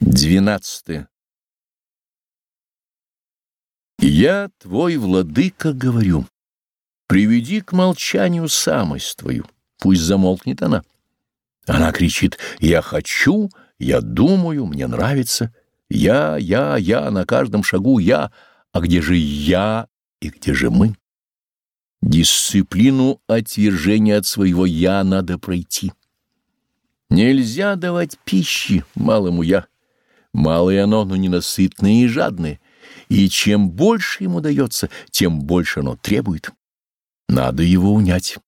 Двенадцатое. Я, твой владыка, говорю, приведи к молчанию самость твою, пусть замолкнет она. Она кричит «Я хочу, я думаю, мне нравится, я, я, я, на каждом шагу я, а где же я и где же мы?» Дисциплину отвержения от своего «я» надо пройти. Нельзя давать пищи малому «я». Малое оно, но ненасытное и жадное, и чем больше ему дается, тем больше оно требует. Надо его унять,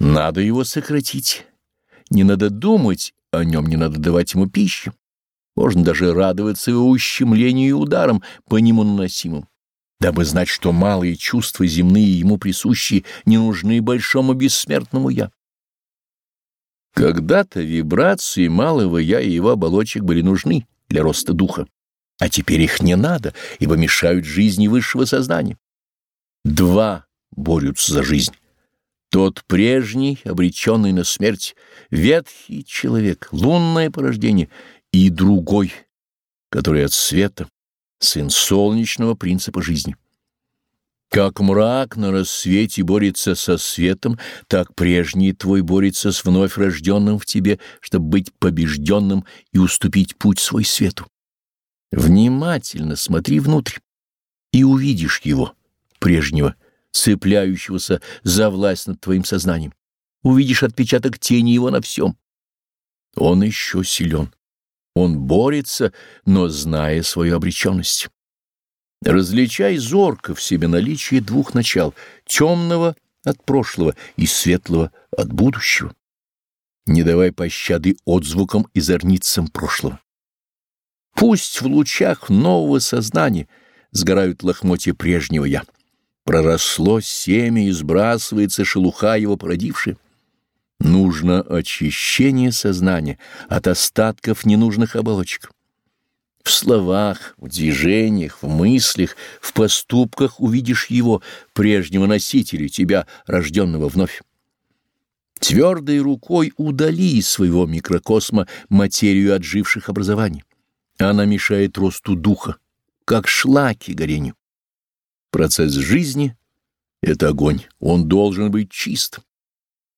надо его сократить. Не надо думать о нем, не надо давать ему пищу. Можно даже радоваться его ущемлению и ударам по нему наносимым, дабы знать, что малые чувства земные ему присущие не нужны большому бессмертному «я». Когда-то вибрации малого «я» и его оболочек были нужны, для роста духа. А теперь их не надо, ибо мешают жизни высшего сознания. Два борются за жизнь. Тот прежний, обреченный на смерть, ветхий человек, лунное порождение, и другой, который от света, сын солнечного принципа жизни. Как мрак на рассвете борется со светом, так прежний твой борется с вновь рожденным в тебе, чтобы быть побежденным и уступить путь свой свету. Внимательно смотри внутрь, и увидишь его, прежнего, цепляющегося за власть над твоим сознанием. Увидишь отпечаток тени его на всем. Он еще силен. Он борется, но зная свою обреченность. Различай зорко в себе наличие двух начал — темного от прошлого и светлого от будущего. Не давай пощады отзвукам и зорницам прошлого. Пусть в лучах нового сознания сгорают лохмотья прежнего «я». Проросло семя и сбрасывается шелуха его породившая. Нужно очищение сознания от остатков ненужных оболочек. В словах, в движениях, в мыслях, в поступках увидишь его, прежнего носителя, тебя, рожденного вновь. Твердой рукой удали из своего микрокосма материю отживших образований. Она мешает росту духа, как шлаки горению. Процесс жизни — это огонь, он должен быть чист.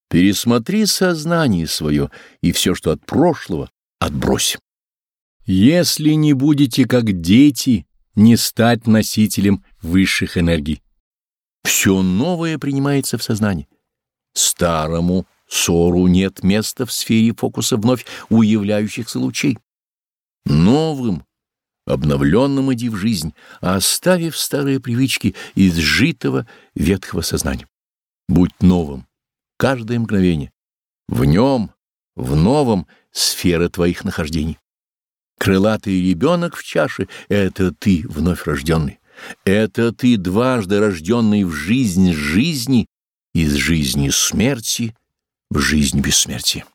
Пересмотри сознание свое, и все, что от прошлого, отбрось. Если не будете как дети, не стать носителем высших энергий. Все новое принимается в сознании. Старому ссору нет места в сфере фокуса вновь уявляющихся лучей. Новым, обновленным иди в жизнь, оставив старые привычки из житого ветхого сознания. Будь новым, каждое мгновение. В нем, в новом сфера твоих нахождений. Крылатый ребенок в чаше — это ты, вновь рожденный. Это ты, дважды рожденный в жизнь жизни, из жизни смерти в жизнь бессмертия.